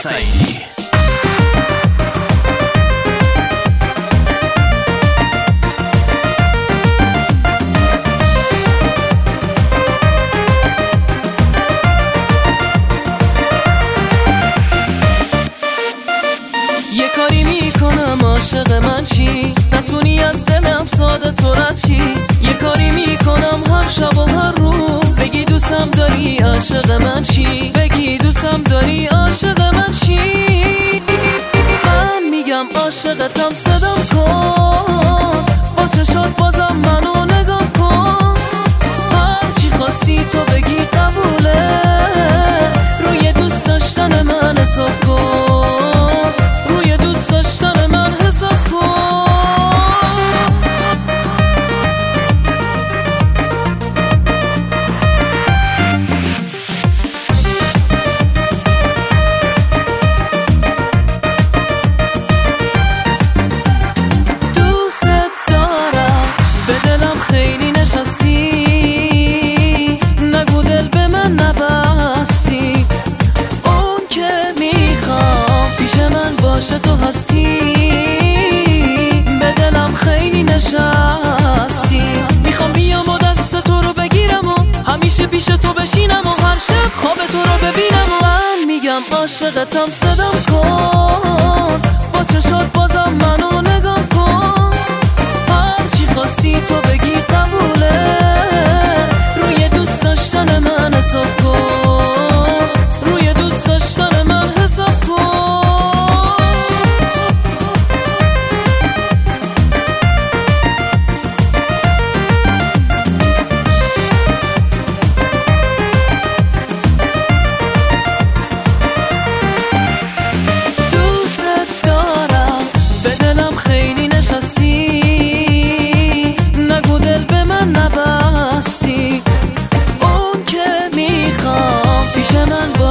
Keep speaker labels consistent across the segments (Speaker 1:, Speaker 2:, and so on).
Speaker 1: سعیدی.
Speaker 2: یه کاری می‌کنم عاشق من چی نتونی از دلم ساده تو چی یه کاری می‌کنم هر شب و هر روز. بگی دوستم داری عاشق من چی؟ عاشقتم صدام کن. با چشات بازم منو باشه تو هستی؟ به دلم خیلی نشستی. می‌خوام بیام و دست تو رو بگیرم و همیشه پیش تو بشینم و هر شب خواب تو رو ببینم و من میگم عاشقتم صدام کن. با چشات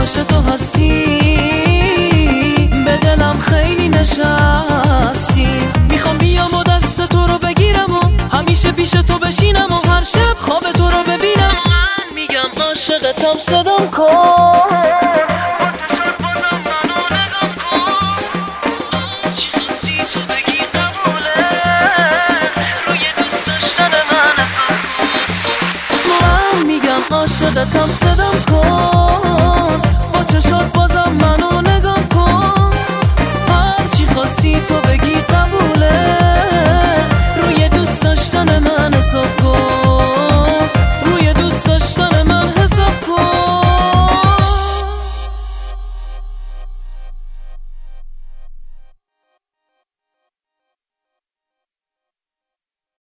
Speaker 2: باشه تو هستی به دلم خیلی نشستی. می‌خوام بیام و دست تو رو بگیرم و همیشه پیش تو بشینم و هر شب خواب تو رو ببینم. من میگم عاشقتم صدام کن. میگم عاشقتم